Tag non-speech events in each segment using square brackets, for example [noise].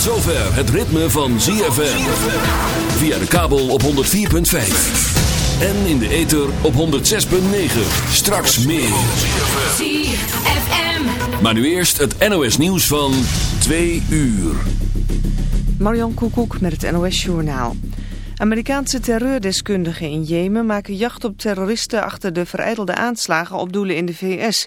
Tot zover het ritme van ZFM. Via de kabel op 104.5. En in de ether op 106.9. Straks meer. ZFM. Maar nu eerst het NOS nieuws van 2 uur. Marion Koekoek met het NOS Journaal. Amerikaanse terreurdeskundigen in Jemen maken jacht op terroristen achter de vereidelde aanslagen op doelen in de VS.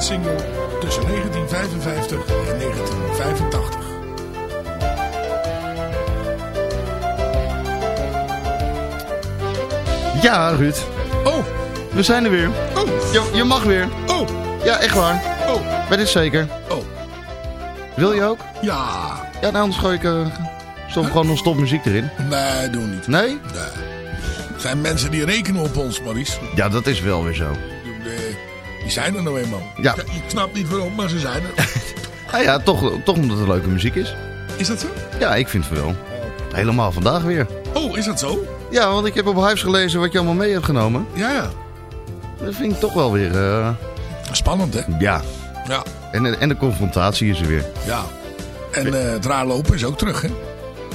single tussen 1955 en 1985. Ja, Ruud. Oh. We zijn er weer. Oh. Je, mag weer. Oh. Ja, echt waar. Oh. Ben zeker? Oh. Wil je ook? Ja. Ja, nou, anders gooi ik uh, stop gewoon non-stop muziek erin. Nee, doen niet. Nee? Er zijn mensen die rekenen op ons, Maurice. Ja, dat is wel weer zo. Zijn er nou eenmaal. Ja. Ik snap niet waarom, maar ze zijn er. [laughs] Ah ja, toch, toch omdat het leuke muziek is. Is dat zo? Ja, ik vind het wel. Helemaal vandaag weer. Oh, is dat zo? Ja, want ik heb op huis gelezen wat je allemaal mee hebt genomen. Ja, ja. Dat vind ik toch wel weer... eh, Spannend, hè? ja. Ja, En, en de confrontatie is er weer. ja. En eh, het raar lopen is ook terug, hè?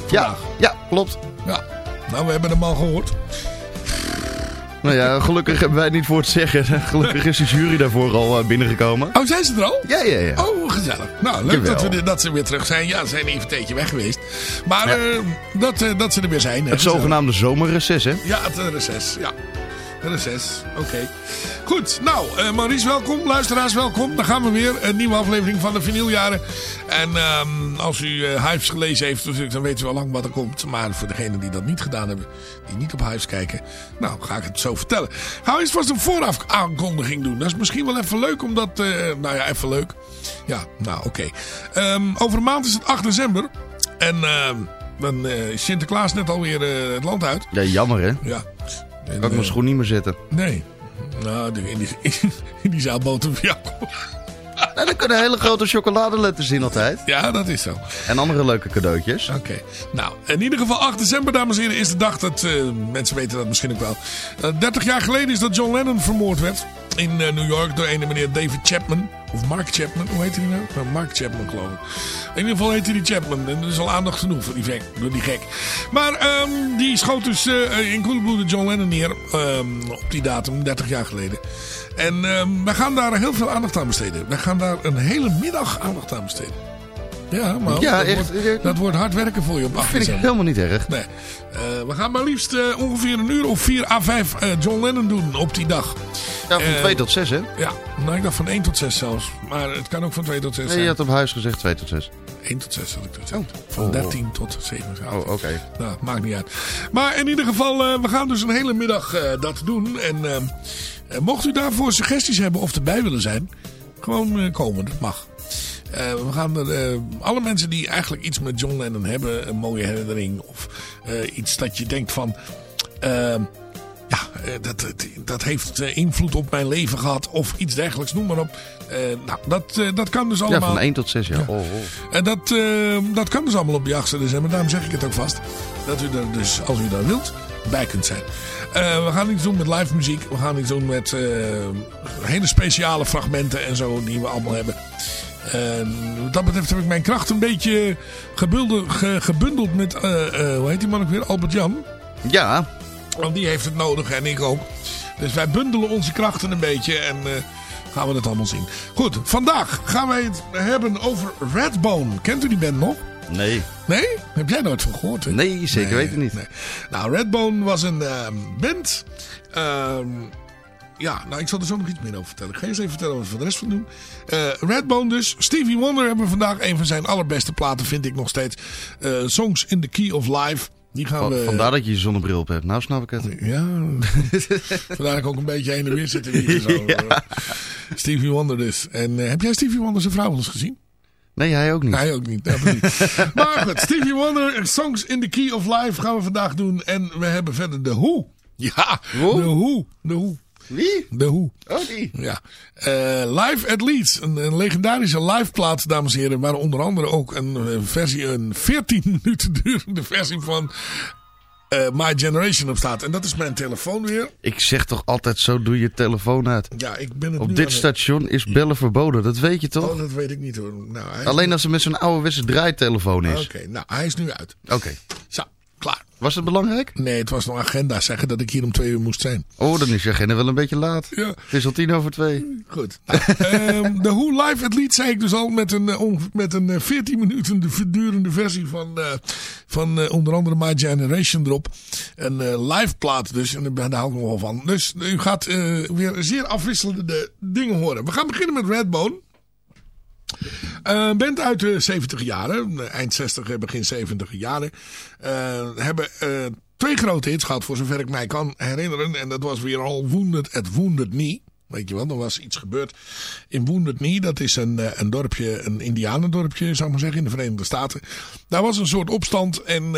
Ja, ja, klopt. Ja. Nou, we hebben hem al gehoord. Nou ja, gelukkig hebben wij het niet voor het zeggen. [laughs] Gelukkig is de jury daarvoor al eh, binnengekomen. Oh, zijn ze er al? Ja, ja, ja. Oh, gezellig. Nou, leuk dat, we, dat ze weer terug zijn. Ja, ze zijn even een tijdje weg geweest. Maar Ja. eh, dat, eh, dat ze er weer zijn. hè. Het zogenaamde zomerreces, hè? Ja, het reces. Ja. Het reces. Oké. Goed. Nou, eh, Maurice, welkom. Luisteraars, welkom. Dan gaan we weer. Een nieuwe aflevering van de vinyljaren. En ehm, als u eh Hives gelezen heeft, natuurlijk, dan weet u al lang wat er komt. Maar voor degenen die dat niet gedaan hebben, die niet op Hives kijken, nou, ga ik het zo vertellen. Ga eerst vast een vooraf aankondiging doen. Dat is misschien wel even leuk, omdat, eh, nou ja, even leuk. Ja, nou, oké. Ehm, over een maand is het 8 december. En ehm, dan is Sinterklaas net alweer het land uit. Ja, jammer, hè? Ja. En, Kan ik mijn eh, schoen niet meer zetten. Nee. Nou, in die, in die van. Nou, er kunnen hele grote chocoladeletters in altijd. Ja, dat is zo. En andere leuke cadeautjes. Oké. Nou, in ieder geval 8 december, dames en heren, is de dag dat... eh, mensen weten dat misschien ook wel. Eh, 30 jaar geleden is dat John Lennon vermoord werd. In eh, New York door een meneer David Chapman. Of Mark Chapman, hoe heet hij nou? Nou, Mark Chapman, geloof ik. In ieder geval heet hij die Chapman. En er is al aandacht genoeg voor die, gek, die gek. Maar ehm, die schoot dus eh, in koele bloeden John Lennon neer. ehm, op die datum, 30 jaar geleden. En ehm, wij gaan daar heel veel aandacht aan besteden. Wij gaan daar een hele middag aandacht aan besteden. Ja, maar Ja, dat, echt. Wordt, dat wordt hard werken voor je op 8 vind ik helemaal niet erg. Nee. Eh, we gaan maar liefst eh, ongeveer een uur of 4 à 5 eh, John Lennon doen op die dag. Ja, van Eh, 2 tot 6, hè? Ja, nou ik dacht van 1 tot 6 zelfs. Maar het kan ook van 2 tot 6 Nee, je had op huis gezegd 2 tot 6. 1 tot 6 had ik gezegd. Van Oh. 13 tot 7. Oh, oké. Nou, maakt niet uit. Maar in ieder geval, eh, we gaan dus een hele middag eh, dat doen. En eh, eh, mocht u daarvoor suggesties hebben of erbij willen zijn, gewoon eh, komen, dat mag. Eh, we gaan er, eh, alle mensen die eigenlijk iets met John Lennon hebben, een mooie herinnering of eh, iets dat je denkt van... eh, ja, eh, dat, dat, dat heeft eh, invloed op mijn leven gehad of iets dergelijks, noem maar op. Eh, nou, dat, eh, dat kan dus Ja, allemaal. van 1 tot 6, ja. Ja. Oh, oh. En dat, eh, dat kan dus allemaal op die 8 december. Daarom zeg ik het ook vast. Dat u er dus, als u daar wilt, bij kunt zijn. Eh, we gaan iets doen met live muziek. We gaan iets doen met eh, hele speciale fragmenten en zo die we allemaal hebben. En wat dat betreft heb ik mijn kracht een beetje gebundeld, ge- gebundeld met, eh, hoe heet die man ook weer? Albert Jan. Ja, Want die heeft het nodig en ik ook. Dus wij bundelen onze krachten een beetje en gaan we dat allemaal zien. Goed, vandaag gaan wij het hebben over Redbone. Kent u die band nog? Nee. Nee? Heb jij nooit van gehoord? Hè? Nee, zeker weten niet. nee. Nou, Redbone was een ehm, band. Ehm, ja, nou, ik zal er zo nog iets meer over vertellen. Ik ga eerst even vertellen wat we voor de rest van doen. Eh, Redbone dus. Stevie Wonder hebben we vandaag. Een van zijn allerbeste platen vind ik nog steeds. Eh, Songs in the Key of Life. Die gaan we... Vandaar dat je je zonnebril op hebt. Nou snap ik het. Ja, [laughs] vandaar dat ik ook een beetje heen en weer zit. Zo. [laughs] Stevie Wonder dus. En eh, heb jij Stevie Wonder zijn vrouw wel eens gezien? Nee, hij ook niet. Nee, ook niet. Dat niet. [laughs] maar goed, Stevie Wonder, Songs in the Key of Life gaan we vandaag doen. En we hebben verder de Who. Ja, Who? de Who. De Who. Wie? De Who. Oh, die. Ja. Eh, live at Leeds. Een, een legendarische live plaat, dames en heren. Waar onder andere ook een eh, versie, een 14 [laughs] minuten durende versie van eh, My Generation op staat. En dat is mijn telefoon weer. Ik zeg toch altijd zo, doe je telefoon uit. Ja, ik ben het Op dit het- station is bellen verboden, dat weet je toch? Oh, dat weet ik niet hoor. Nou, Alleen nu- als het met zo'n ouderwetse draaitelefoon is. Oké, nou, hij is nu uit. Oké. Zo, klaar. Was het belangrijk? Nee, het was nog agenda zeggen dat ik hier om twee uur moest zijn. Oh, dan is je agenda wel een beetje laat. Ja. Het is al tien over twee. Goed. Nou, ehm, de Who Live at Leeds zei ik dus al met een, eh, onge- met een eh, 14 minuten de verdurende versie van, eh, van eh, onder andere My Generation erop. Een eh, live plaat dus. En daar hou ik nog wel van. Dus u gaat eh, weer zeer afwisselende dingen horen. We gaan beginnen met Redbone. Eh, band uit de 70 jaren, eind 60, begin 70 jaren. eh, hebben eh, twee grote hits gehad, voor zover ik mij kan herinneren. En dat was weer al Wounded at Wounded Knee. Weet je wel, er was iets gebeurd in Wounded Knee. Dat is een, eh, een dorpje, een indianendorpje, zou ik maar zeggen, in de Verenigde Staten. Daar was een soort opstand en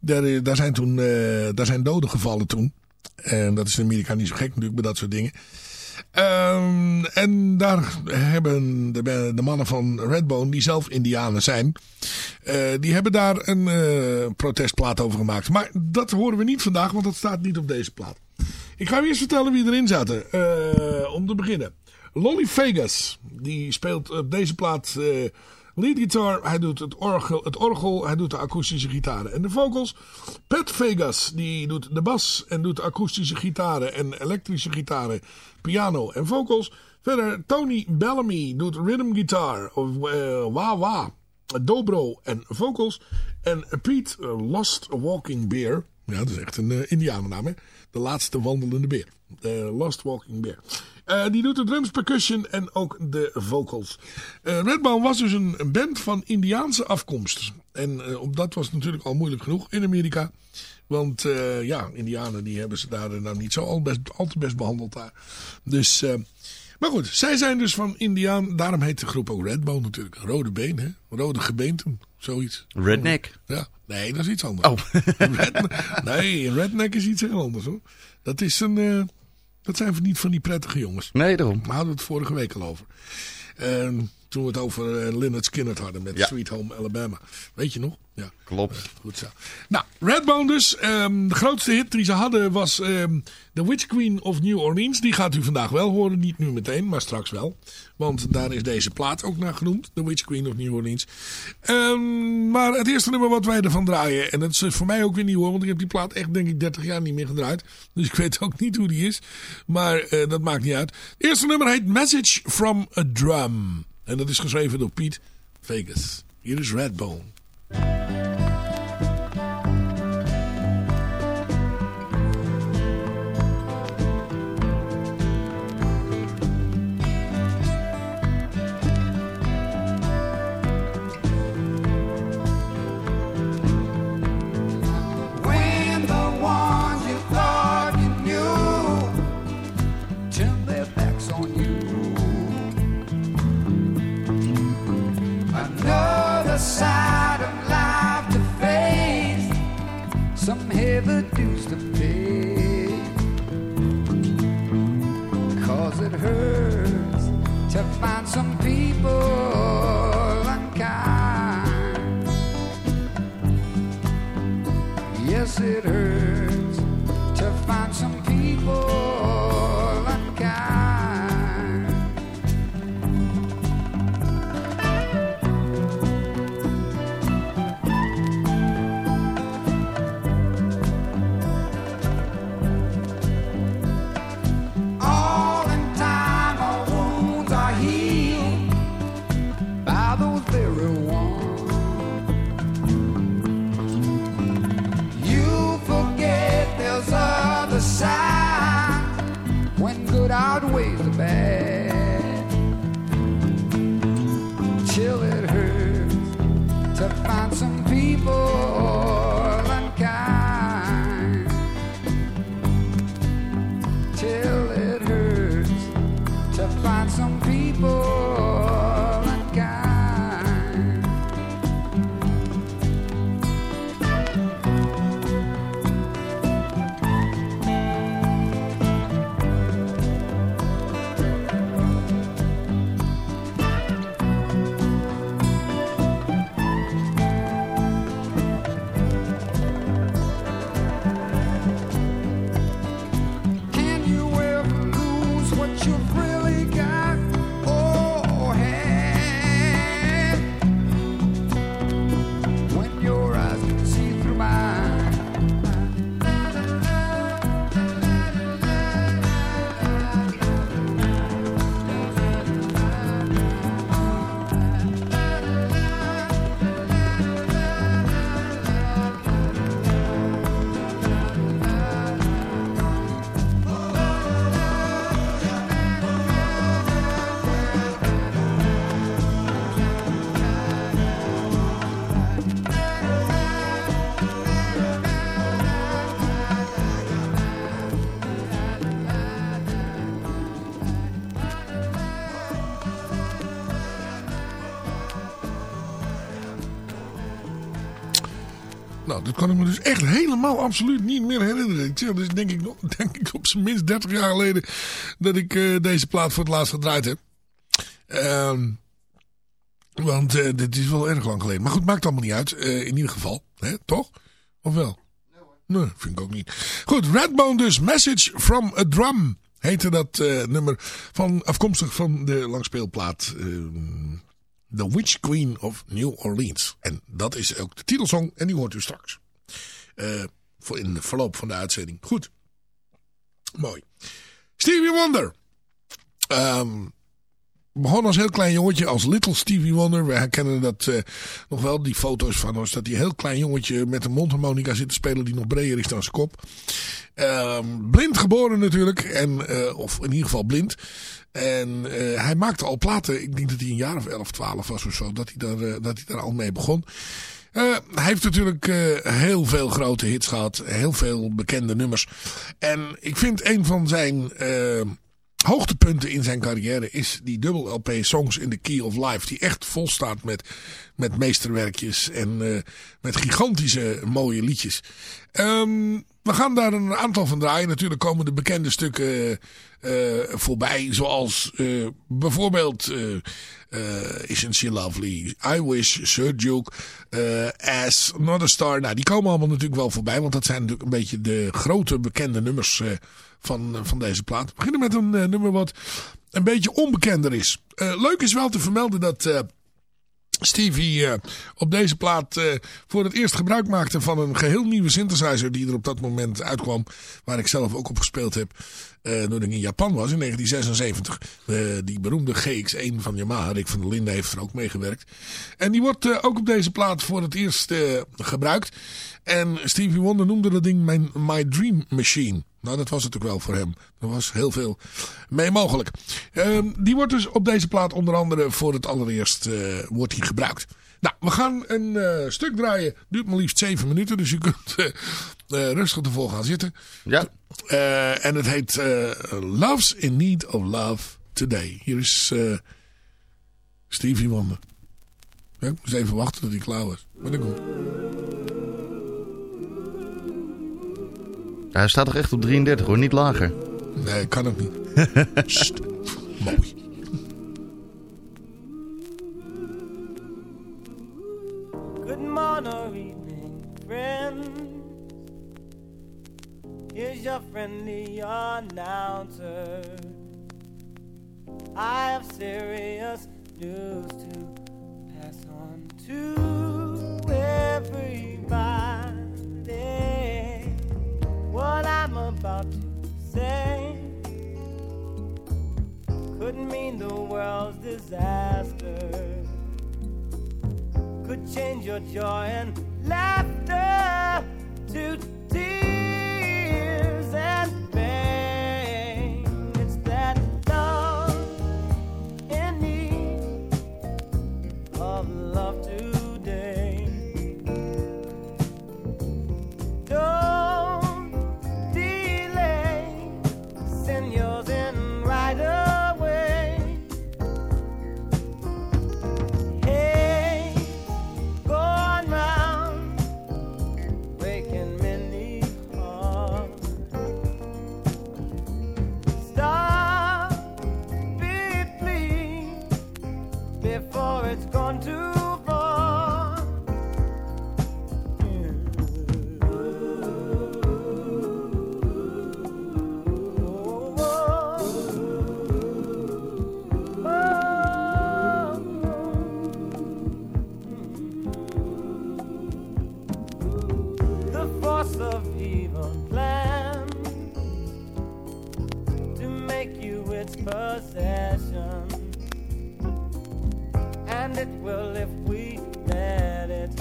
daar, daar, zijn toen, daar zijn doden gevallen toen. En dat is in Amerika niet zo gek natuurlijk bij dat soort dingen. Um, en daar hebben de, de, mannen van Redbone, die zelf indianen zijn, uh, die hebben daar een uh, protestplaat over gemaakt. Maar dat horen we niet vandaag, want dat staat niet op deze plaat. Ik ga u eerst vertellen wie erin zaten, uh, om te beginnen. Lolly Vegas, die speelt op deze plaat lead guitar, hij doet het orgel, het orgel, hij doet de akoestische gitaren en de vocals. Pat Vegas, die doet de bas en doet akoestische gitaren en elektrische gitaren, piano en vocals. Verder Tony Bellamy doet rhythm guitar, of uh, wah wah, dobro en vocals. En Pete Lost Walking Bear, ja dat is echt een uh, indianennaam hè, de laatste wandelende beer. Lost Walking Bear. Uh, die doet de drums, percussion en ook de vocals. Uh, Redbone was dus een, een, band van Indiaanse afkomst. En uh, op dat was natuurlijk al moeilijk genoeg in Amerika. Want ja, Indianen die hebben ze daar nou niet zo al, best, al te best behandeld daar. Dus, maar goed, zij zijn dus van Indiaan. Daarom heet de groep ook Redbone natuurlijk. Rode been, hè? Rode gebeenten, zoiets. Redneck? Ja, nee, dat is iets anders. Oh. [laughs] Red, nee, redneck is iets heel anders hoor. Dat is een... Dat zijn niet van die prettige jongens. Nee, daarom. We hadden we het vorige week al over. En toen we het over uh, Lynyrd Skynyrd hadden met ja. Sweet Home Alabama. Weet je nog? Ja. Klopt. Uh, goed zo. Nou, Redbone dus. Um, de grootste hit die ze hadden was um, The Witch Queen of New Orleans. Die gaat u vandaag wel horen. Niet nu meteen, maar straks wel. Want daar is deze plaat ook naar genoemd. The Witch Queen of New Orleans. Um, maar het eerste nummer wat wij ervan draaien. En dat is voor mij ook weer nieuw hoor. Want ik heb die plaat echt denk ik 30 jaar niet meer gedraaid. Dus ik weet ook niet hoe die is. Maar uh, dat maakt niet uit. Het eerste nummer heet Message from a Drum. En dat is geschreven door Pete Vegas. Hier is Redbone. Dat kan ik me dus echt helemaal absoluut niet meer herinneren. Ik dus denk ik, [laughs] denk ik op zijn minst 30 jaar geleden dat ik eh, deze plaat voor het laatst gedraaid heb. Ehm, want eh, dit is wel erg lang geleden. Maar goed, maakt allemaal niet uit. eh, in ieder geval, hè, toch? Of wel? Nee, vind ik ook niet. Goed, Redbone dus. Message from a Drum heette dat nummer. Van, afkomstig van de langspeelplaat ehm, The Witch Queen of New Orleans. En dat is ook de titelsong en die hoort u straks. Eh, voor in de verloop van de uitzending. Goed. Mooi. Stevie Wonder. Ehm begon als heel klein jongetje, als Little Stevie Wonder. We herkennen dat eh, nog wel, die foto's van ons. Dat die heel klein jongetje met een mondharmonica zit te spelen die nog breder is dan zijn kop. Ehm, blind geboren natuurlijk. En, eh, of in ieder geval blind. En eh, hij maakte al platen. Ik denk dat hij een jaar of 11, 12 was of zo. Dat hij daar, eh, dat hij daar al mee begon. Eh, hij heeft natuurlijk heel veel grote hits gehad. Heel veel bekende nummers. En ik vind een van zijn hoogtepunten in zijn carrière is die dubbel LP Songs in the Key of Life. Die echt vol staat met, met meesterwerkjes en met gigantische mooie liedjes. Ehm, we gaan daar een aantal van draaien. Natuurlijk komen de bekende stukken eh, voorbij. Zoals eh, bijvoorbeeld eh, eh, Isn't She Lovely, I Wish, Sir Duke, eh, As, Not a Star. Nou, die komen allemaal natuurlijk wel voorbij. Want dat zijn natuurlijk een beetje de grote bekende nummers eh, van, van deze plaat. We beginnen met een eh, nummer wat een beetje onbekender is. Eh, leuk is wel te vermelden dat... Stevie eh, op deze plaat eh, voor het eerst gebruik maakte van een geheel nieuwe synthesizer die er op dat moment uitkwam. Waar ik zelf ook op gespeeld heb eh, toen ik in Japan was in 1976. Eh, die beroemde GX1 van Yamaha. Rick van der Linden heeft er ook mee gewerkt. En die wordt ook op deze plaat voor het eerst gebruikt. En Stevie Wonder noemde dat ding mijn My Dream Machine. Nou, dat was het ook wel voor hem. Er was heel veel mee mogelijk. Ehm, die wordt dus op deze plaat onder andere voor het allereerst eh, wordt die gebruikt. Nou, we gaan een eh, stuk draaien. Duurt maar liefst 7 minuten, dus je kunt eh, rustig ervoor gaan zitten. Ja. En het heet Love's in Need of Love Today. Hier is Stevie Wonder. Ja, ik moest even wachten tot hij klaar was. Maar dat komt. Hij staat toch echt op 33 hoor, niet lager. Nee, kan ook niet. [laughs] Sst. Mooi. Good morning or evening, friends. Here's your friendly announcer. I have serious news to pass on to everybody. About to say. Couldn't mean the world's disaster. Could change your joy and laughter to make you its possession. And it will if we let it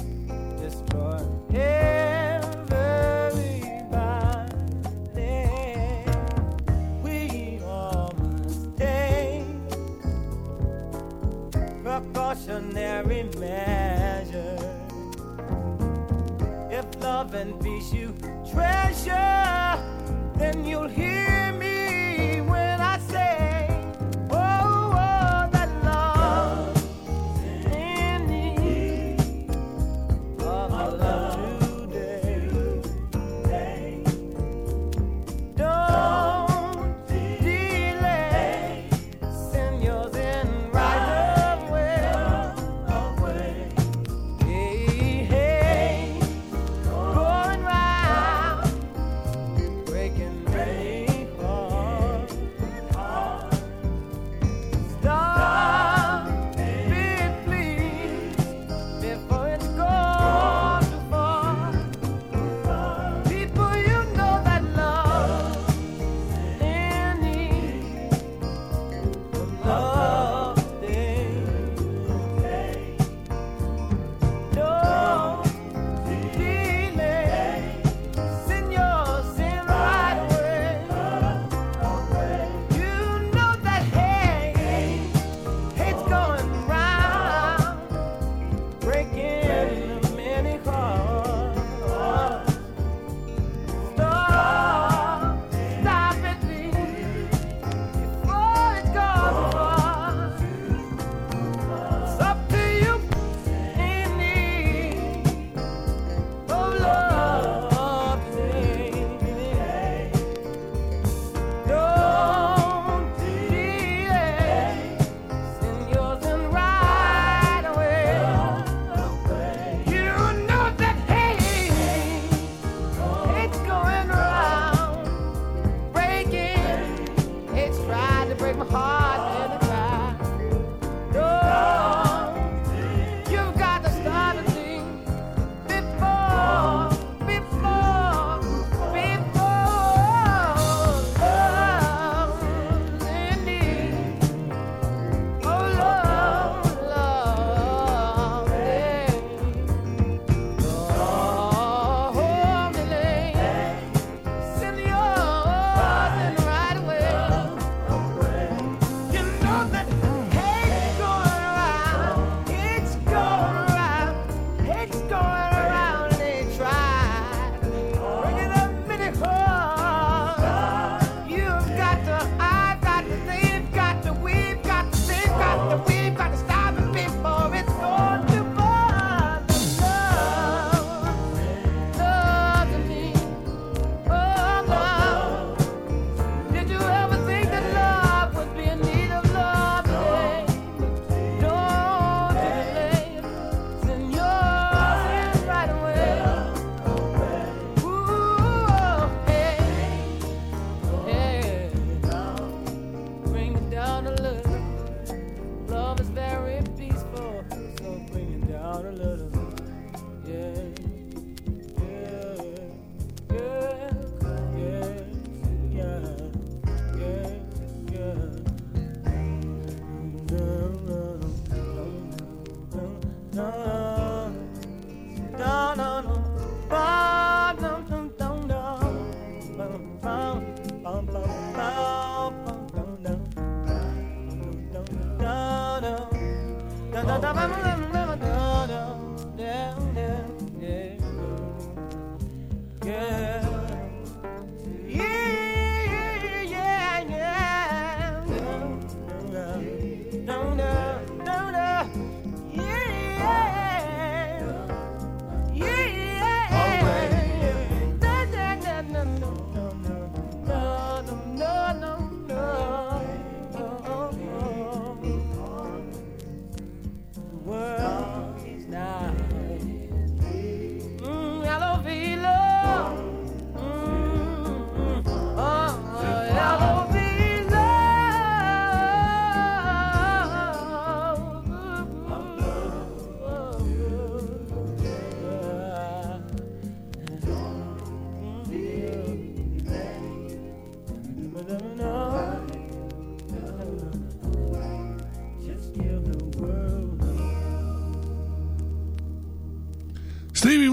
destroy everybody. We all must take precautionary measures if love and peace you treasure, then you'll hear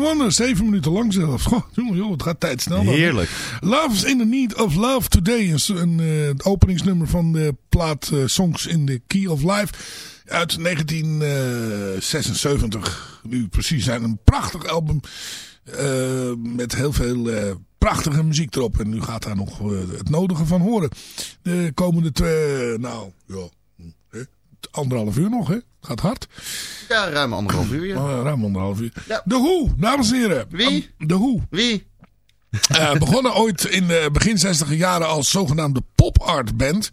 Wonder, zeven minuten lang zelfs. Goh, joh, het gaat tijd snel. dan? Heerlijk. Love's in the Need of Love Today. Is een eh, het openingsnummer van de plaat eh, Songs in the Key of Life. Uit 1976. Nu precies zijn. Een prachtig album. eh, met heel veel eh, prachtige muziek erop. En u gaat daar nog eh, het nodige van horen. De komende twee, nou, ja, hè, anderhalf uur nog, hè? Gaat hard. Ja, ruim anderhalf uur. ja. Oh, ruim anderhalf uur. De Hoe, dames en heren. Wie? De Hoe. Wie? Eh, begonnen ooit in de begin 60 jaren als zogenaamde pop-art band.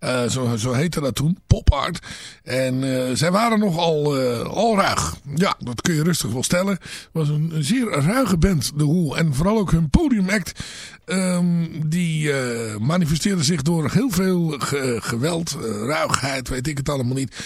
Eh, zo, zo heette dat toen, pop-art. En eh, zij waren nogal eh, al ruig. Ja, dat kun je rustig wel stellen. Het was een, zeer ruige band, de Hoe. En vooral ook hun podiumact. ehm, die manifesteerde zich door heel veel ge- geweld, ruigheid, weet ik het allemaal niet.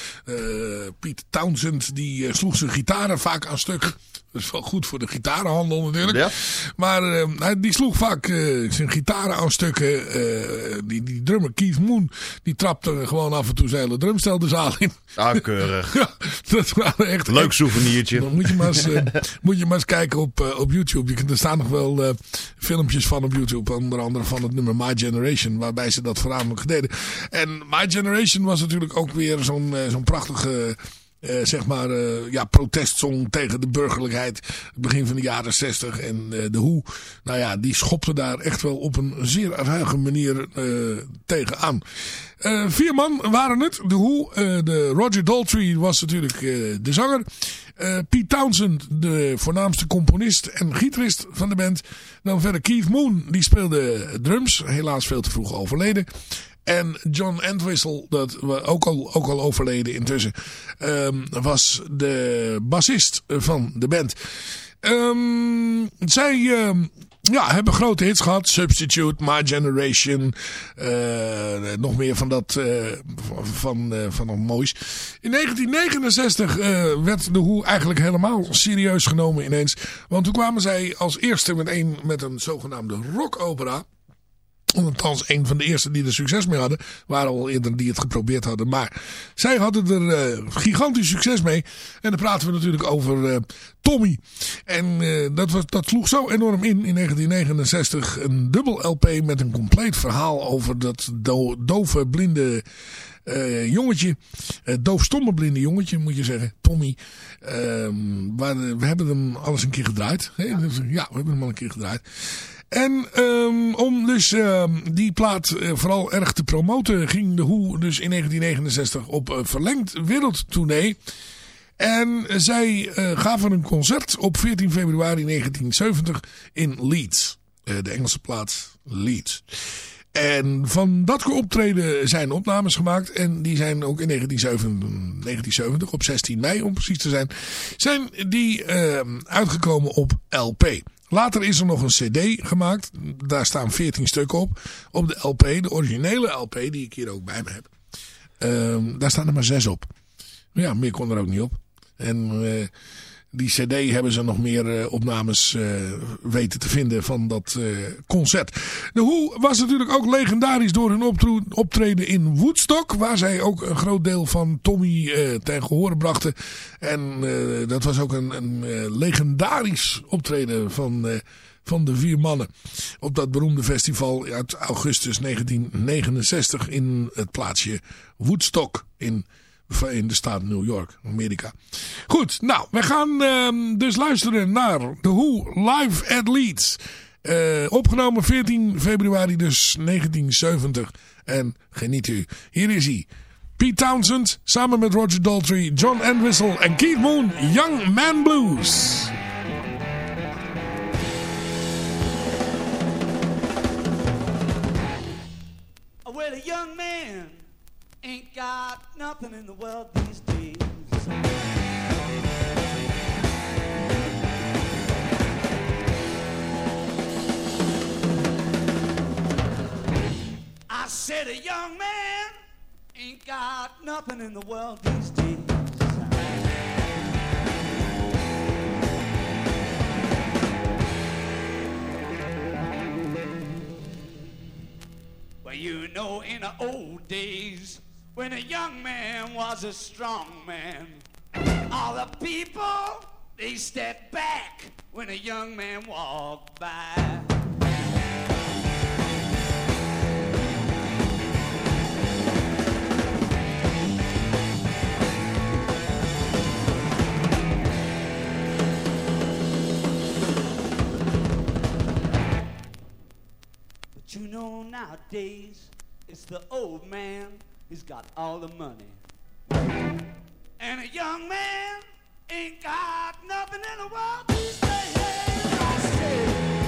Piet Townsend die sloeg zijn gitaren vaak aan stuk. Dat is wel goed voor de gitarenhandel natuurlijk. Ja. Maar hij, die sloeg vaak eh, zijn gitaren aan stukken. Eh, die, die drummer Keith Moon, die trapte gewoon af en toe zijn hele drumstel de zaal in. Ah, keurig. [laughs] Ja, dat waren echt... Leuk souvenirtje. Dan moet je maar eens, [laughs] moet je maar eens kijken op, op YouTube. Je, kunt- er staan nog wel filmpjes van op YouTube. Onder andere van het nummer My Generation. Waarbij ze dat voornamelijk deden. En My Generation was natuurlijk ook weer zo'n zo'n prachtige... eh, zeg maar, eh, ja, protestsong tegen de burgerlijkheid. Begin van de jaren 60. En eh, de Hoe, nou ja, die schopte daar echt wel op een zeer ruige manier tegenaan. Vier man waren het. De Hoe, de Roger Daltrey was natuurlijk de zanger. Pete Townsend, de voornaamste componist en gitarist van de band. Dan verder Keith Moon, die speelde drums. Helaas veel te vroeg overleden. En John Entwistle, dat ook al, ook al overleden intussen, ehm, was de bassist van de band. Ehm, zij ehm, ja, hebben grote hits gehad. Substitute, My Generation. eh, nog meer van dat eh, van, eh, van nog moois. In 1969 eh, werd de Hoe eigenlijk helemaal serieus genomen ineens. Want toen kwamen zij als eerste met een, met een zogenaamde rockopera. Althans, een van de eerste die er succes mee hadden. Waren al eerder die het geprobeerd hadden. Maar zij hadden er eh, gigantisch succes mee. En dan praten we natuurlijk over eh, Tommy. En eh, dat, was, dat sloeg zo enorm in in 1969. Een dubbel LP met een compleet verhaal over dat do dove, blinde jongetje. Uh, doofstomme blinde jongetje moet je zeggen. Tommy. Ehm, waar, we hebben hem alles een keer gedraaid. Hè? Ja. ja, we hebben hem al een keer gedraaid. En um, om dus um, die plaat uh, vooral erg te promoten ging de Hoe dus in 1969 op uh, verlengd wereldtournee. En zij uh, gaven een concert op 14 februari 1970 in Leeds. De Engelse plaats Leeds. En van dat optreden zijn opnames gemaakt. En die zijn ook in 1970, 1970 op 16 mei om precies te zijn, zijn die uh, uitgekomen op LP. Later is er nog een cd gemaakt. Daar staan 14 stukken op. Op de LP, de originele LP die ik hier ook bij me heb. Uh, daar staan er maar 6 op. Ja, meer kon er ook niet op. En uh, die cd hebben ze nog meer uh, opnames uh, weten te vinden van dat uh, concert. De Hoe was natuurlijk ook legendarisch door hun optreden in Woodstock. Waar zij ook een groot deel van Tommy ten gehore brachten. En dat was ook een, een legendarisch optreden van van de vier mannen. Op dat beroemde festival uit augustus 1969 in het plaatsje Woodstock in, in de staat New York, Amerika. Goed, nou, we gaan uh, dus luisteren naar The Who live at Leeds. Uh, opgenomen 14 februari dus 1970. En geniet u. Hier is hij. Pete Townsend samen met Roger Daltrey, John Entwistle en Keith Moon, Young Man Blues. Ain't got nothing in the world these days. I said a young man ain't got nothing in the world these days. Well, you know, in the old days, when a young man was a strong man, all the people, they stepped back when a young man walked by. But you know nowadays it's the old man who's got all the money. And a young man ain't got nothing in the world these days. I say,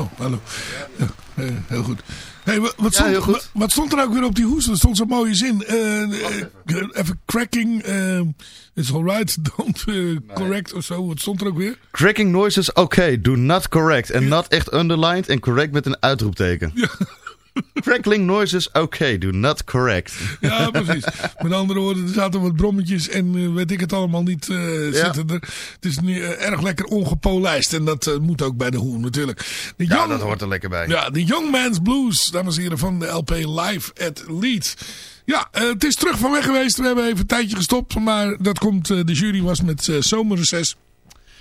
Oh, hallo. Ja, eh, heel goed. Hey, wat, Ja, stond, heel goed. wa- wat stond er ook weer op die hoes? Er stond zo'n mooie zin. Eh, even cracking. it's alright, [laughs] don't correct of zo. Wat stond er ook weer? Cracking noises, oké. Do not correct. En not echt underlined en correct met een uitroepteken. [laughs] Crackling noises, oké. Do not correct. Ja, precies. Met andere woorden, er zaten wat brommetjes en eh, weet ik het allemaal niet eh, zitten er. Het is nu eh, erg lekker ongepolijst en dat moet ook bij de hoen natuurlijk. De Ja, Young- dat hoort er lekker bij. Ja, de Young Man's Blues, dames en heren, van de LP Live at Leeds. Ja, het is terug van weg geweest. We hebben even een tijdje gestopt, maar dat komt, de jury was met eh, zomerreces.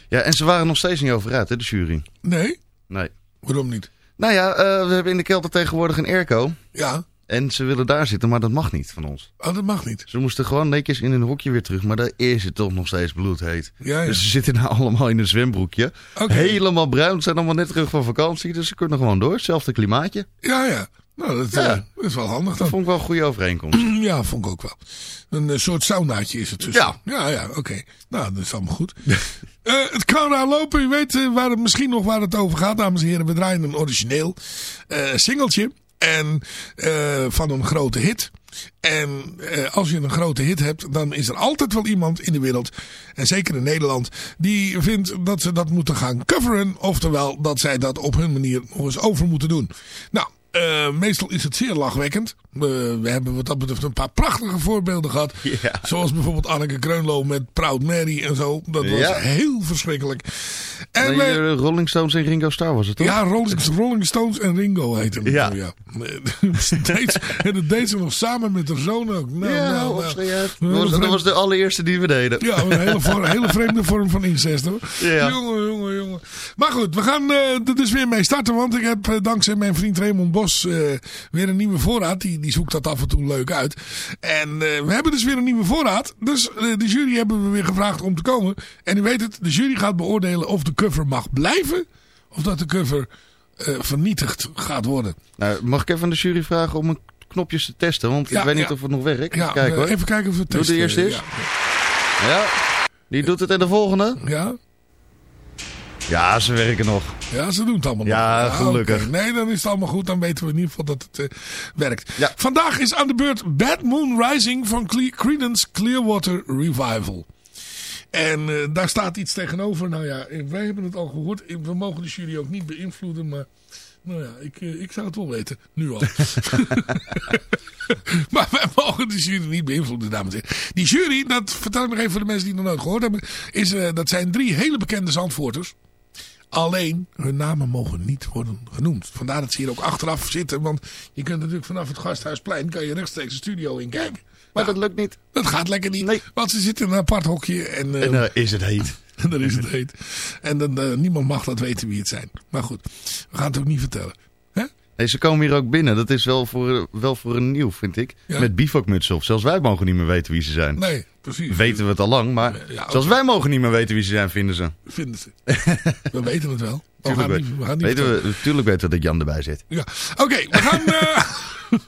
Ja, en ze waren nog steeds niet over uit, hè, de jury. Nee? Nee. Waarom niet? Nou ja, eh, we hebben in de kelder tegenwoordig een airco. Ja. En ze willen daar zitten, maar dat mag niet van ons. Oh, dat mag niet. Ze moesten gewoon netjes in een hokje weer terug, maar daar is het toch nog steeds bloedheet. Ja, ja. Dus ze zitten nou allemaal in een zwembroekje. Helemaal bruin, ze zijn allemaal net terug van vakantie, dus ze kunnen gewoon door. Hetzelfde klimaatje. Ja, ja. Nou, dat, Ja. eh, dat is wel handig Dat dan. vond ik wel een goede overeenkomst. [clears throat] Ja, vond ik ook wel. Een eh, soort saunaatje is het dus. Ja. Ja, ja, oké. Nou, dat is allemaal goed. [laughs] Eh, het kan eraan lopen. U weet waar het, misschien nog waar het over gaat, dames en heren. We draaien een origineel singeltje. En van een grote hit. En eh, als je een grote hit hebt, dan is er altijd wel iemand in de wereld, en zeker in Nederland, die vindt dat ze dat moeten gaan coveren. Oftewel, dat zij dat op hun manier nog eens over moeten doen. Nou, eh, meestal is het zeer lachwekkend. Eh, we hebben wat dat betreft een paar prachtige voorbeelden gehad. Ja. Zoals bijvoorbeeld Anneke Kreunlo met Proud Mary en zo. Dat was Ja. heel verschrikkelijk. En Nee, de Rolling Stones en Ringo Starr was het toch? ja, Rolling, Rolling Stones en Ringo heette hem. Ja. ja. [laughs] Deed ze- en dat deed ze nog samen met haar zoon ook. Nou, Ja, nou, nou. Dat was, dat vreemde- was de allereerste die we deden. Ja, een hele, vorm- [laughs] hele vreemde vorm van incest hoor. Ja. Jongen, jongen, jongen. Maar goed, we gaan eh, er dus weer mee starten. Want ik heb eh, dankzij mijn vriend Raymond Bos eh, weer een nieuwe voorraad. Die, die zoekt dat af en toe leuk uit. En eh, we hebben dus weer een nieuwe voorraad. Dus eh, de jury hebben we weer gevraagd om te komen. En u weet het, de jury gaat beoordelen of de cover mag blijven. Of dat de cover vernietigd gaat worden. Nou, mag ik even aan de jury vragen om een knopjes te testen? Want Ja, ik weet niet of het nog werkt. Ja, Even kijken hoor. even kijken of het Doe de testen. eerste eens. Ja. Ja. Die doet het en de volgende? ja. Ja, ze werken nog. Ja, ze doen het allemaal Ja, nog. gelukkig. oké. Nee, dan is het allemaal goed. Dan weten we in ieder geval dat het eh, werkt. Ja. Vandaag is aan de beurt Bad Moon Rising van Cle- Creedence Clearwater Revival. En eh, daar staat iets tegenover. Nou ja, eh, wij hebben het al gehoord. Eh, We mogen de jury ook niet beïnvloeden, maar... Nou ja, ik, ik zou het wel weten. Nu al. [laughs] [laughs] maar wij mogen de jury niet beïnvloeden, dames en heren. Die jury, dat vertel ik nog even voor de mensen die het nog nooit gehoord hebben. Is, dat zijn drie hele bekende zandvoorters. Alleen, hun namen mogen niet worden genoemd. Vandaar dat ze hier ook achteraf zitten. Want je kunt natuurlijk vanaf het Gasthuisplein... kan je rechtstreeks de studio in kijken. Maar Nou, dat lukt niet. dat gaat lekker niet. Nee. Want ze zitten in een apart hokje. En, En dan is het heet. [laughs] en dan is het heet. En dan, eh, niemand mag dat weten wie het zijn. Maar goed, we gaan het ook niet vertellen. Nee, ze komen hier ook binnen. Dat is wel voor, wel voor een nieuw, vind ik. Ja. Met bivakmutsen op. Zelfs wij mogen niet meer weten wie ze zijn. Nee, precies. Weten we het al lang, maar Ja, zelfs wij mogen niet meer weten wie ze zijn, vinden ze. Vinden ze. [laughs] we weten het wel. We Tuurlijk, gaan niet, we gaan niet weten we, tuurlijk weten we dat Jan erbij zit. Ja, oké, we gaan... eh [laughs]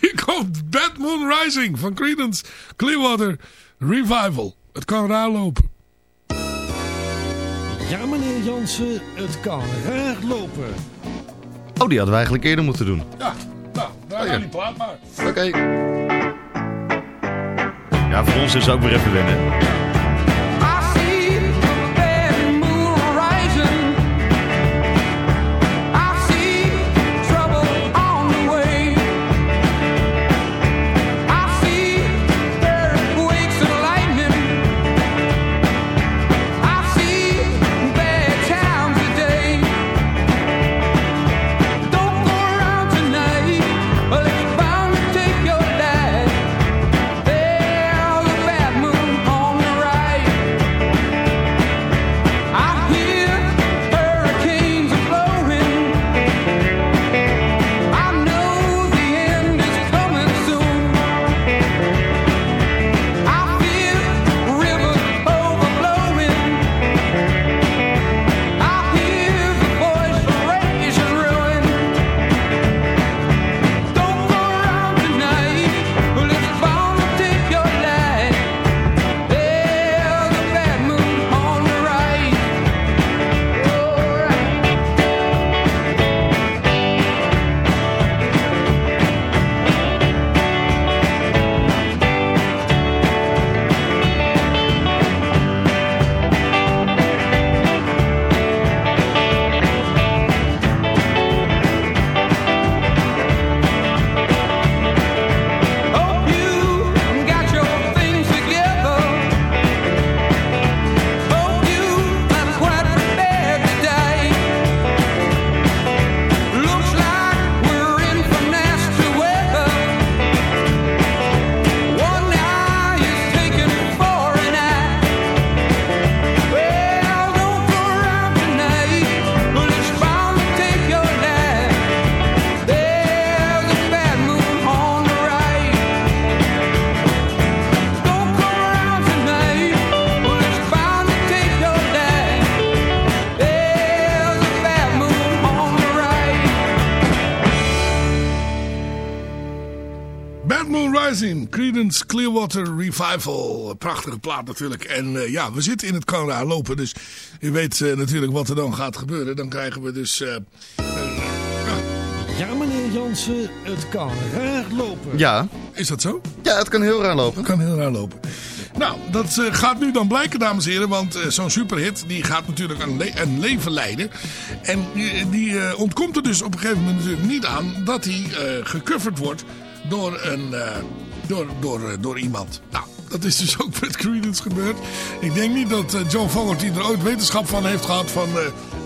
hier komt Bad Moon Rising van Creedence Clearwater Revival. Het kan raar lopen. Ja, meneer Jansen, het kan raar lopen. Oh, die hadden we eigenlijk eerder moeten doen. Ja, nou, Oh, ja. gaan die plaat maar. Oké. Ja, voor ons is het ook weer even wennen. Clearwater Revival. Prachtige plaat natuurlijk. En uh, ja, we zitten in het kan raar lopen. Dus u weet uh, natuurlijk wat er dan gaat gebeuren. Dan krijgen we dus... Uh, ja, meneer Jansen, het kan raar lopen. Ja. Is dat zo? Ja, het kan heel raar lopen. Het kan heel raar lopen. Nou, dat uh, gaat nu dan blijken, dames en heren. Want uh, zo'n superhit, die gaat natuurlijk een, le een leven leiden. En die, die uh, ontkomt er dus op een gegeven moment natuurlijk niet aan... dat hij gecoverd wordt door, een, door, door, door iemand. Nou, dat is dus [laughs] ook met Creedence gebeurd. Ik denk niet dat John Fogerty er ooit wetenschap van heeft gehad van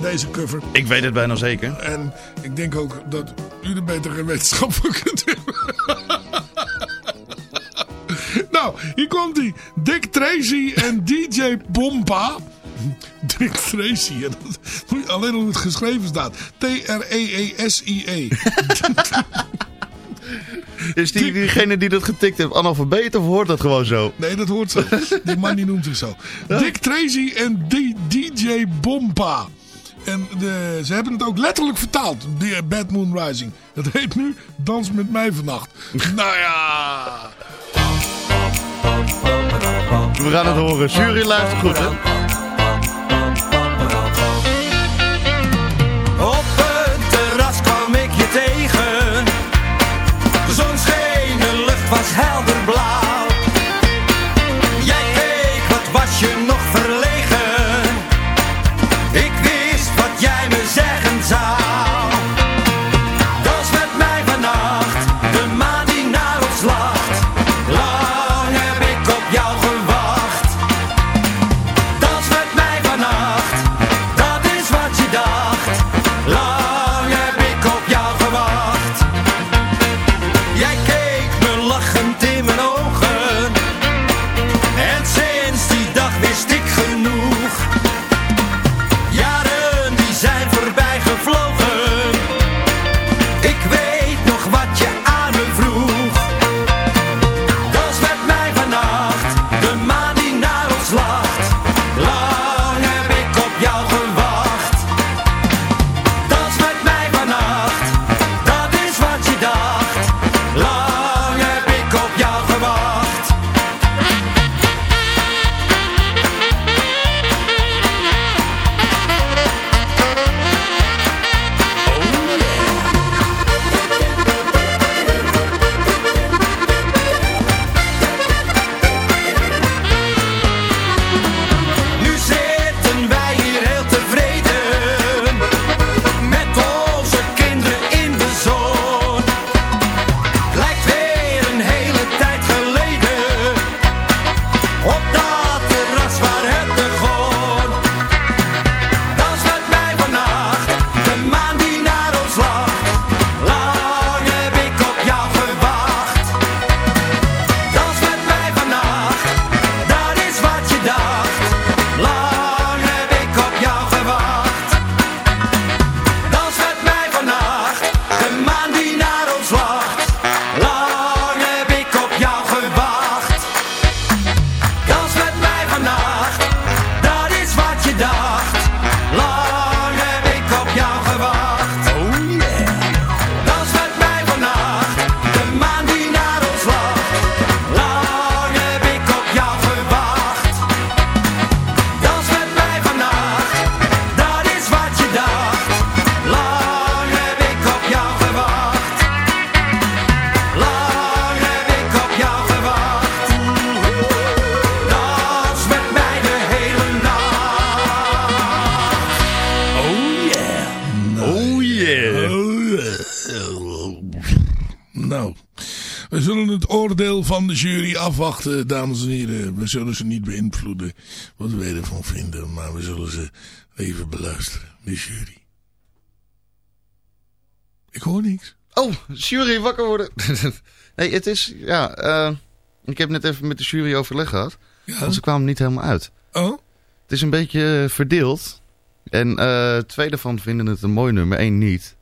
deze cover. Ik weet het bijna zeker. En ik denk ook dat u er beter geen wetenschap van kunt hebben. [laughs] nou, hier komt hij. Dick Tracy en [laughs] DJ Bompa. Dick Tracy. En dat, alleen hoe het geschreven staat. T-R-E-E-S-I-E. Is die, diegene die dat getikt heeft analfabeet of hoort dat gewoon zo? Nee, dat hoort zo. Die man die noemt zich zo. Dick Tracy en DJ Bompa. En de, ze hebben het ook letterlijk vertaald. De Bad Moon Rising. Dat heet nu Dans met mij vannacht. [laughs] nou ja... We gaan het horen. Jury luistert goed, hè? Helder blauw. Nou, we zullen het oordeel van de jury afwachten, dames en heren. We zullen ze niet beïnvloeden wat wij ervan vinden, maar we zullen ze even beluisteren, de jury. Ik hoor niks. Oh, jury, wakker worden. [laughs] nee, het is, ja, eh, ik heb net even met de jury overleg gehad. Want ze kwamen niet helemaal uit. Oh? Het is een beetje eh, verdeeld. En eh twee daarvan vinden het een mooi nummer, één niet.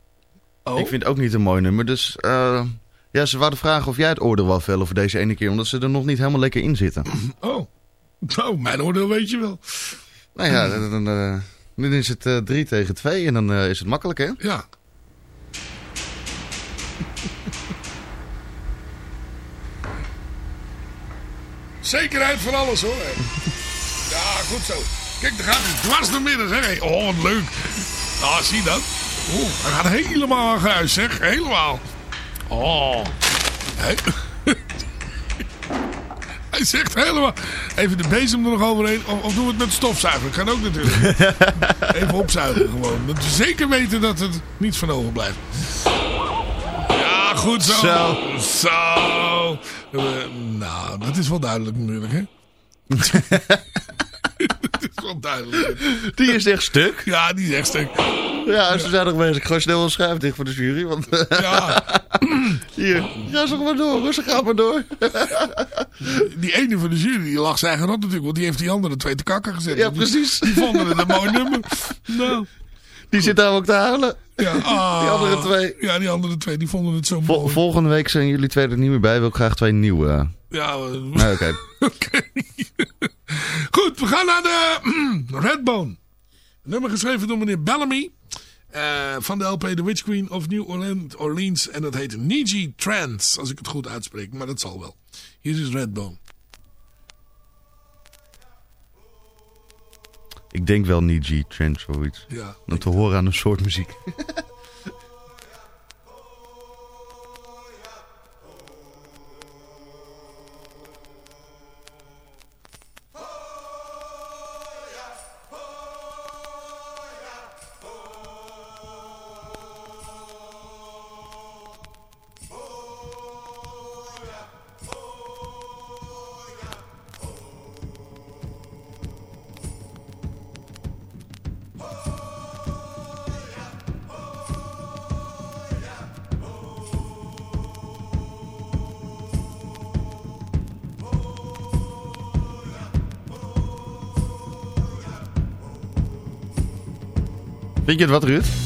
Oh? Ik vind het ook niet een mooi nummer, dus... eh, ja, ze wouden vragen of jij het oordeel wou vellen voor deze ene keer, omdat ze er nog niet helemaal lekker in zitten. [clears throat] Oh. Nou, mijn oordeel weet je wel. Nou ja, dan, dan, eh, nu is het eh 3 tegen 2 en dan eh, is het makkelijk, hè? Ja. zekerheid van alles hoor. Ja, goed zo. Kijk, daar gaat hij dwars door midden. Hey, Oh, wat leuk. Nou, zie dat? Oeh, hij gaat helemaal aan zeg. Helemaal. Oh. Hij, [laughs] hij zegt helemaal... Even de bezem er nog overheen. Of, of doen we het met stofzuiger? Kan ook natuurlijk. [laughs] Even opzuigen gewoon. Dat we zeker weten dat het niet van overblijft. Ja, goed zo. Zo. Zo. Eh, nou, dat is wel duidelijk natuurlijk, hè? [laughs] [laughs] dat is wel duidelijk. Die is echt stuk. Ja, die is echt stuk. Ja, ze zijn nog bezig. Gooi snel een schuif dicht voor de jury. Want Ja, [laughs] hier, ga zo maar door. Rustig, ga maar door. die ene van de jury die lag zijn eigen rot natuurlijk. Want die heeft die andere twee te kakken gezet. Ja, precies. Die vonden het een mooi nummer. Nou, Die zit daar ook te huilen. ja. ah. Die andere twee. Ja, die andere twee. Die vonden het zo Vol- mooi. volgende week zijn jullie twee er niet meer bij. Wil ik graag twee nieuwe. Ja, eh, Nee, oké. [laughs] Oké. Goed, we gaan naar de [clears throat] Redbone. Nummer geschreven door meneer Bellamy. eh, van de LP The Witch Queen of New Orleans. Orleans en dat heet Niji Trance. Als ik het goed uitspreek, maar dat zal wel. Hier is Redbone. Ik denk wel Niji Trend zoiets. Ja. Dan te horen aan een soort muziek. [laughs] Vind je het wat, Ruud?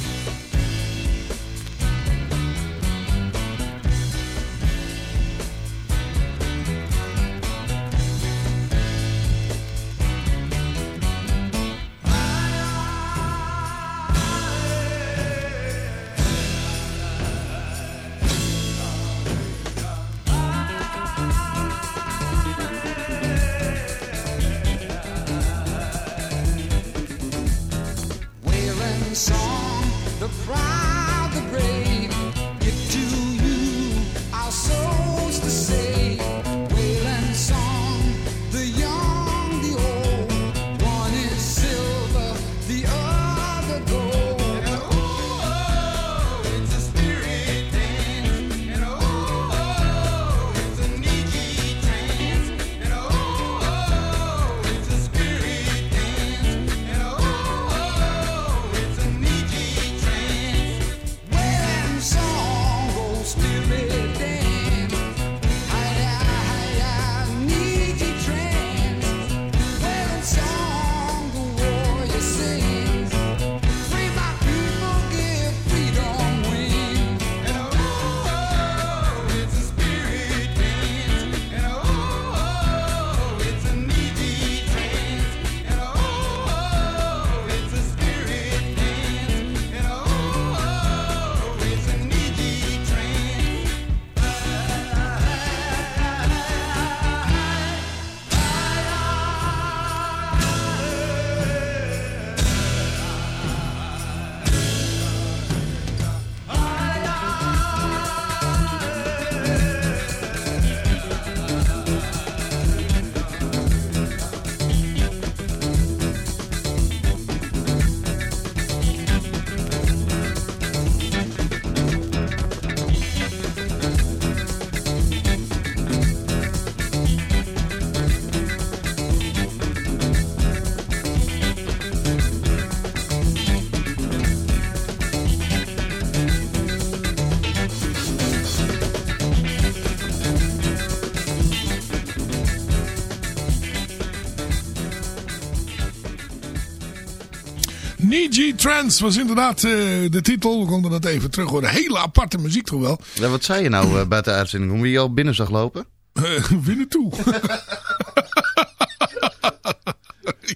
Niji Trance was inderdaad eh, de titel. We konden dat even terug horen. Hele aparte muziek toch wel. Ja, wat zei je nou eh, buiten de uitzending? Hoe je al binnen zag lopen? Eh, winnen toe. [laughs]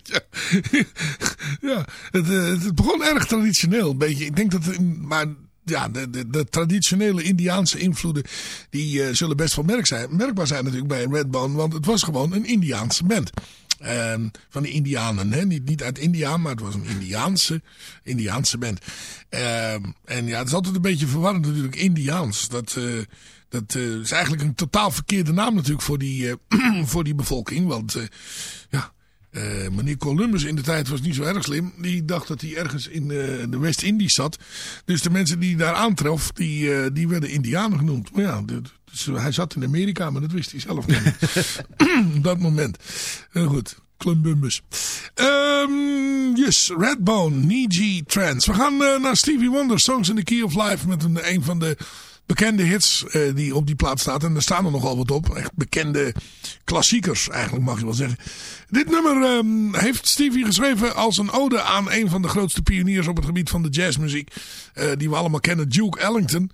ja, ja het, eh, het begon erg traditioneel. Een beetje. Ik denk dat, maar ja, de, de, de traditionele Indiaanse invloeden die eh, zullen best wel merk zijn, merkbaar zijn natuurlijk bij Redbone. Want het was gewoon een Indiaanse band. En van de Indianen, hè? Niet, niet uit India, maar het was een Indiaanse, Indiaanse band. Ehm, en ja, het is altijd een beetje verwarrend natuurlijk, Indiaans. Dat, eh, dat eh, is eigenlijk een totaal verkeerde naam natuurlijk voor die, eh, [clears throat] voor die bevolking. Want ja, meneer Columbus in de tijd was niet zo erg slim. Die dacht dat hij ergens in de West-Indies zat. Dus de mensen die hij daar aantrof, die, die werden Indianen genoemd. Maar ja, hij zat in Amerika, maar dat wist hij zelf niet. [laughs] Op dat moment. Heel goed. Columbus. Ehm yes, Redbone, Niji Trance. We gaan eh, naar Stevie Wonder, Songs in the Key of Life. Met een, een van de bekende hits eh, die op die plaat staat. En er staan er nogal wat op. Echt bekende klassiekers eigenlijk mag je wel zeggen. Dit nummer ehm, heeft Stevie geschreven als een ode aan een van de grootste pioniers op het gebied van de jazzmuziek. eh, die we allemaal kennen, Duke Ellington.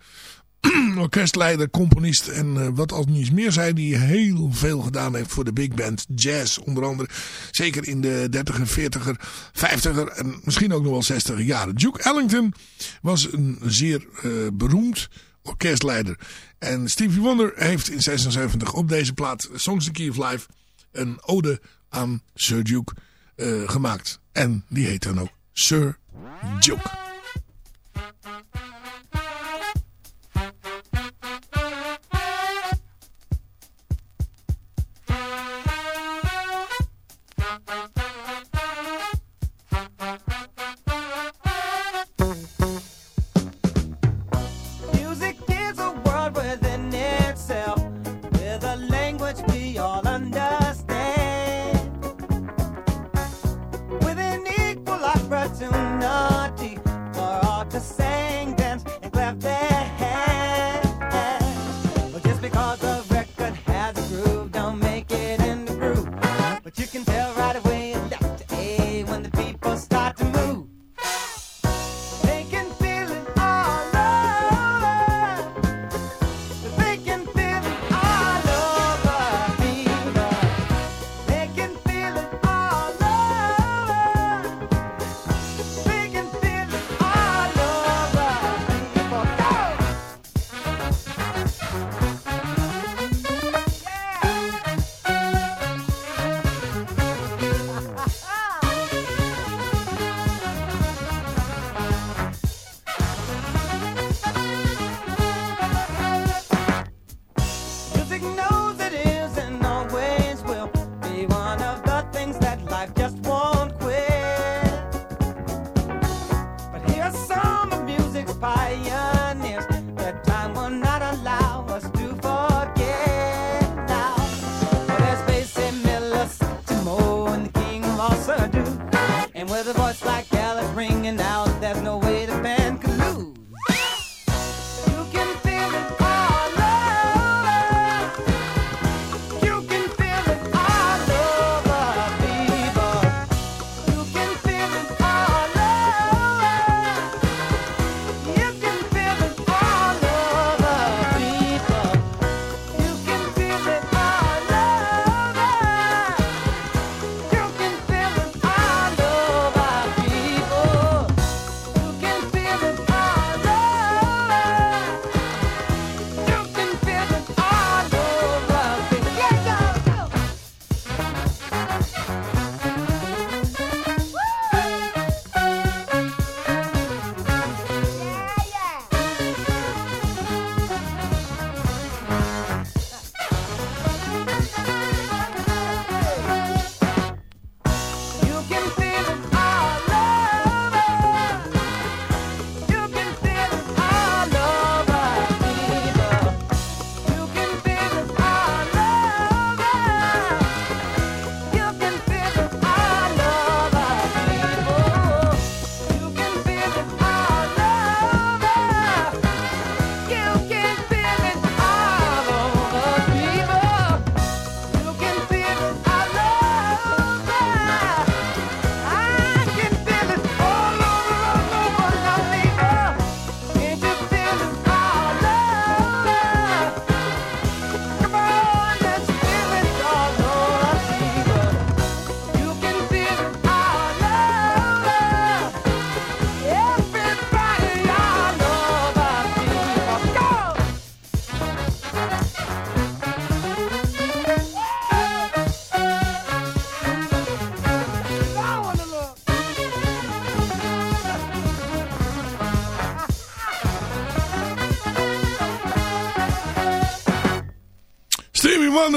[clears throat] orkestleider, componist en eh, wat als niets meer zei, die heel veel gedaan heeft voor de big band jazz onder andere. Zeker in de 30er, 40er, 50er en misschien ook nog wel 60er jaren. Duke Ellington was een zeer eh, beroemd orkestleider. En Stevie Wonder heeft in 76 op deze plaat Songs the Key of Life een ode aan Sir Duke eh, gemaakt. En die heet dan ook Sir Duke.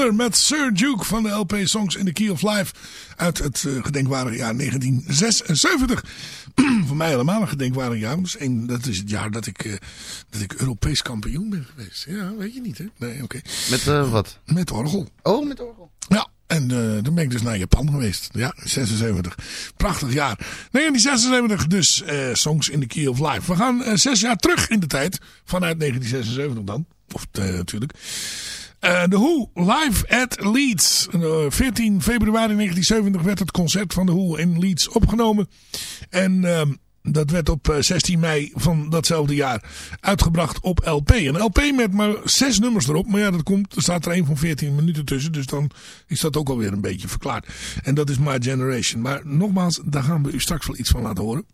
Met Sir Duke van de LP Songs in the Key of Life uit het uh, gedenkwaardige jaar 1976. [clears throat] Voor mij helemaal een gedenkwaardig jaar. Dat is, een, dat is het jaar dat ik, uh, dat ik Europees kampioen ben geweest. Ja, weet je niet hè? Nee, oké. Okay. Met uh, wat? Met orgel. Oh, met orgel. Ja. En dan ben ik dus naar Japan geweest. Ja, 76. Prachtig jaar. 1976 dus Songs in the Key of Life. We gaan zes jaar terug in de tijd. Vanuit 1976 dan. Of natuurlijk. Uh, The Who live at Leeds. Uh, 14 februari 1970 werd het concert van The Who in Leeds opgenomen. En uh, dat werd op 16 mei van datzelfde jaar uitgebracht op LP. Een LP met maar zes nummers erop. Maar ja, dat komt, er staat er een van 14 minuten tussen. Dus dan is dat ook alweer een beetje verklaard. En dat is My Generation. Maar nogmaals, daar gaan we u straks wel iets van laten horen.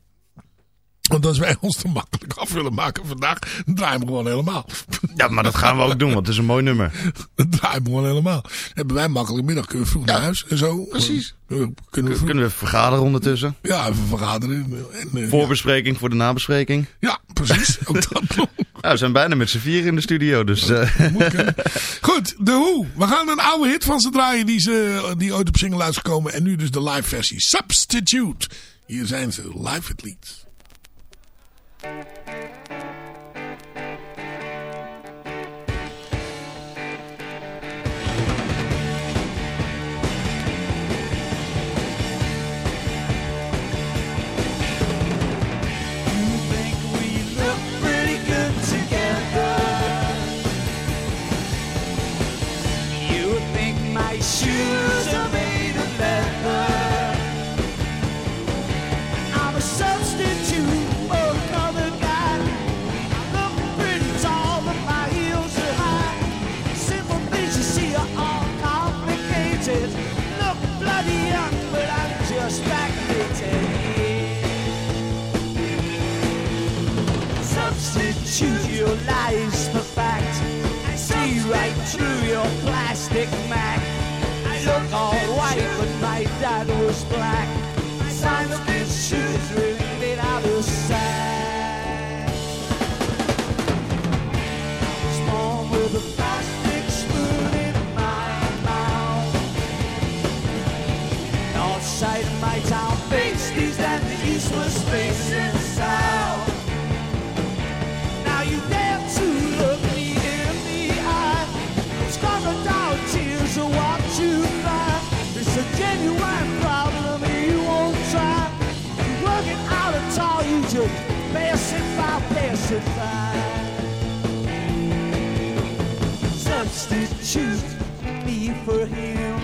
Want als wij ons te makkelijk af willen maken vandaag, dan draaien we gewoon helemaal. Ja, maar dat gaan we ook doen, want het is een mooi nummer. Dan draaien we gewoon helemaal. Dan hebben wij makkelijk middag, kunnen we vroeg ja, naar huis en zo. Precies. Kunnen we, vroeg... kunnen we vergaderen ondertussen? Ja, even vergaderen. En, uh, Voorbespreking ja. voor de nabespreking. Ja, precies. [laughs] ook dat we zijn bijna met z'n vier in de studio, dus... Uh... [laughs] Goed, de Who. We gaan een oude hit van ze draaien die, ze, die ooit op single uitgekomen. En nu dus de live versie. Substitute. Hier zijn ze, live at Leeds. Música Substitute your lies for fact. I see right through your plastic by, pass it by. Substitute me for him.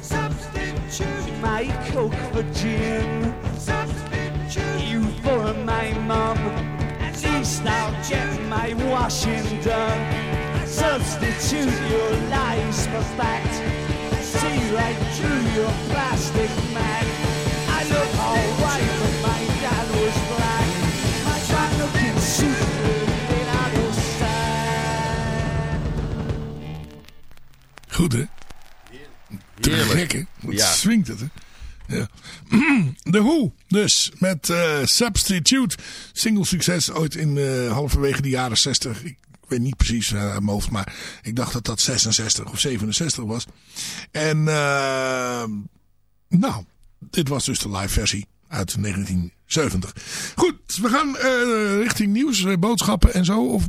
Substitute my coke for gin. Substitute you for my mom. At least I'll get my washing done. Substitute your lies for fact. See right through your plastic mag. I look all gek hè? Wat Ja. swingt het hè? Ja. [clears throat] De Who, dus met eh, Substitute. Single succes ooit in eh, halverwege de jaren 60. Ik weet niet precies mijn hoofd, maar ik dacht dat dat 66 of 67 was. En nou, dit was dus de live versie uit 1970. Goed, we gaan richting nieuws, boodschappen en zo. Of